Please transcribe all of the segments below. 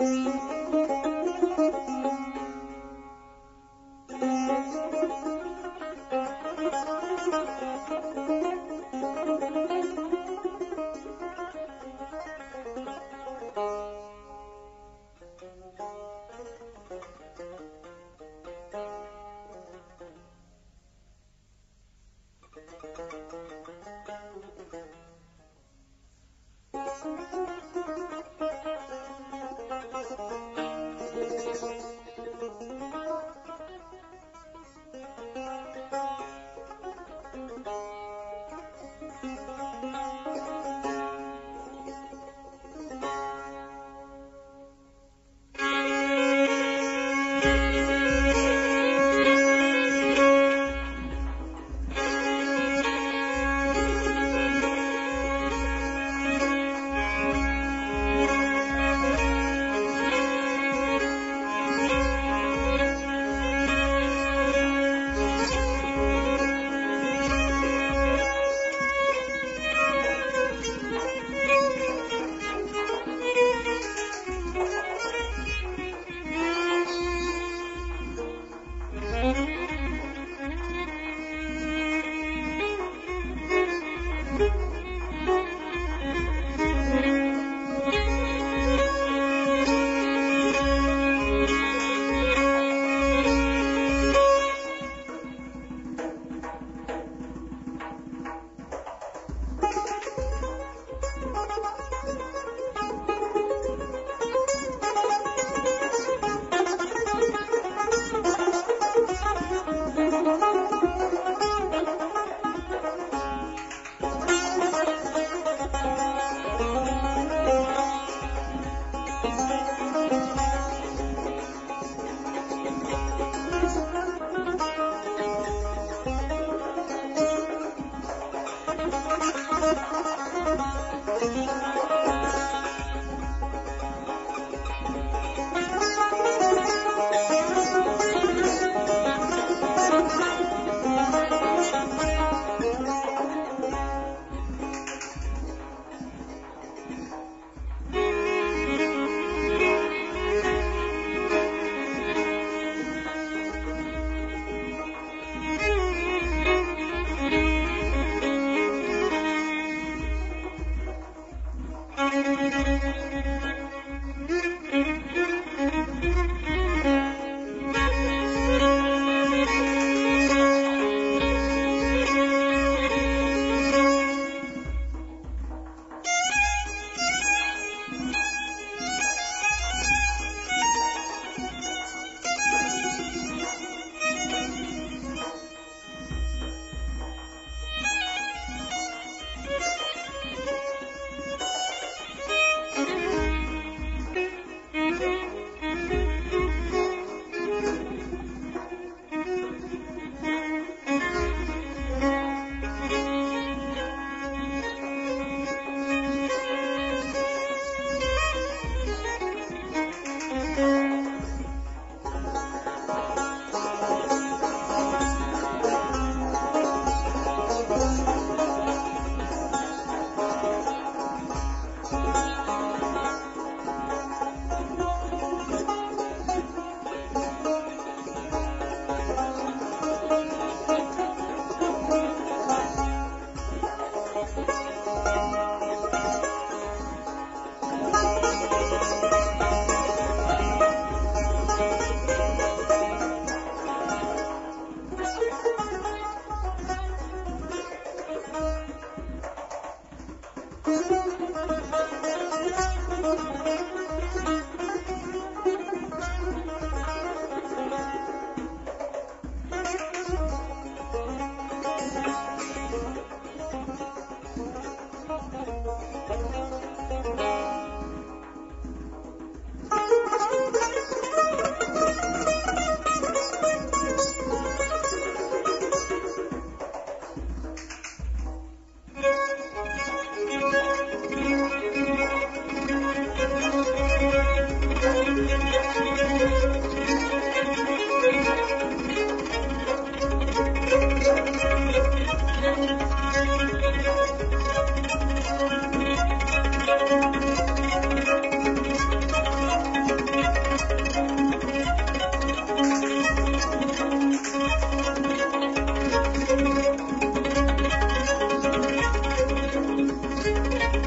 أم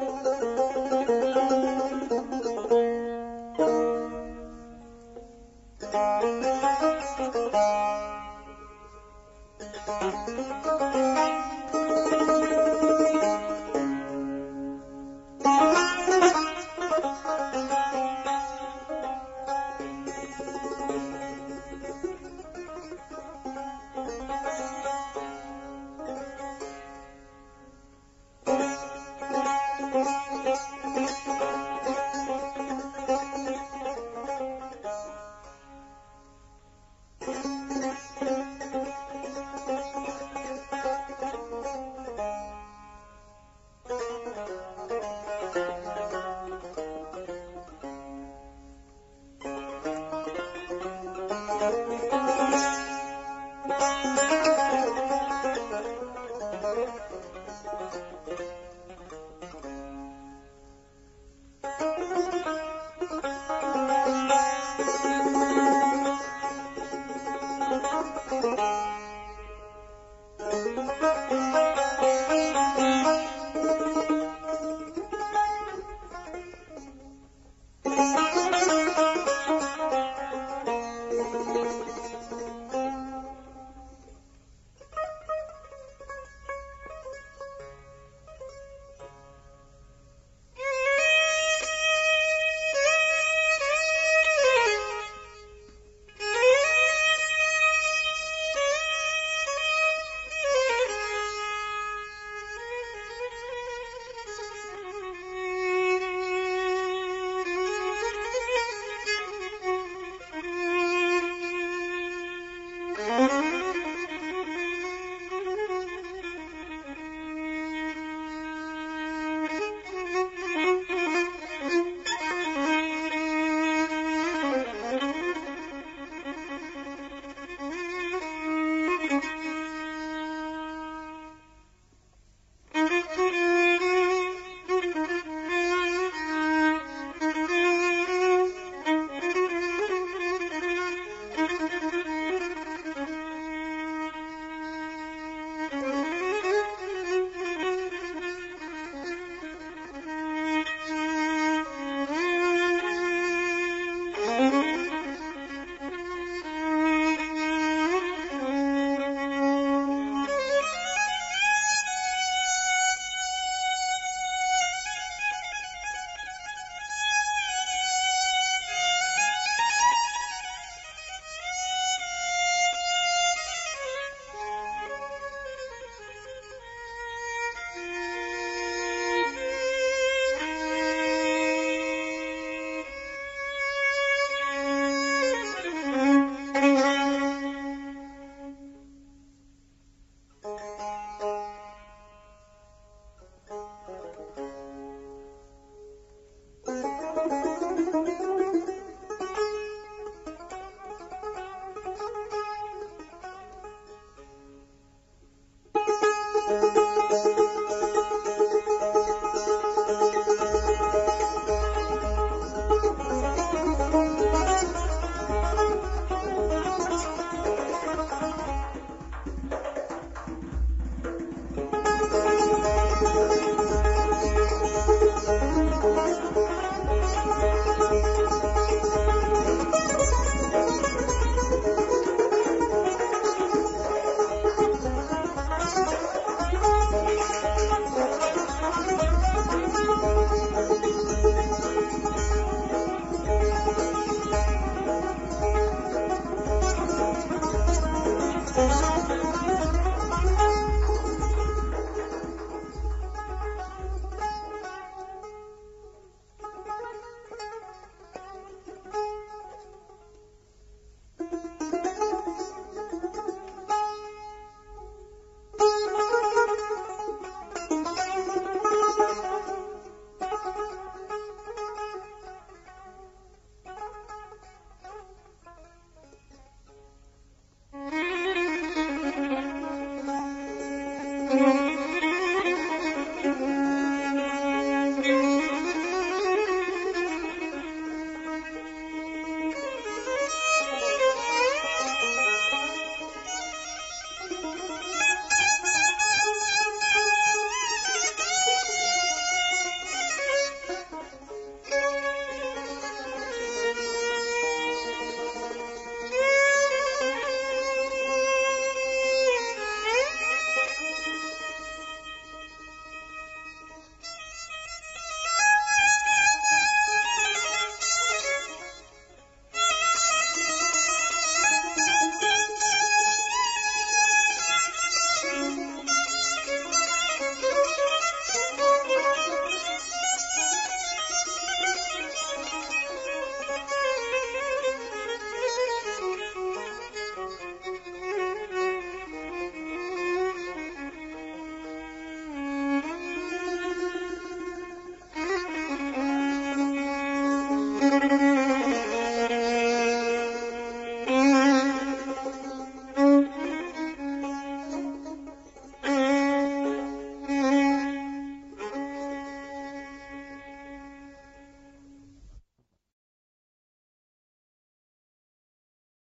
Música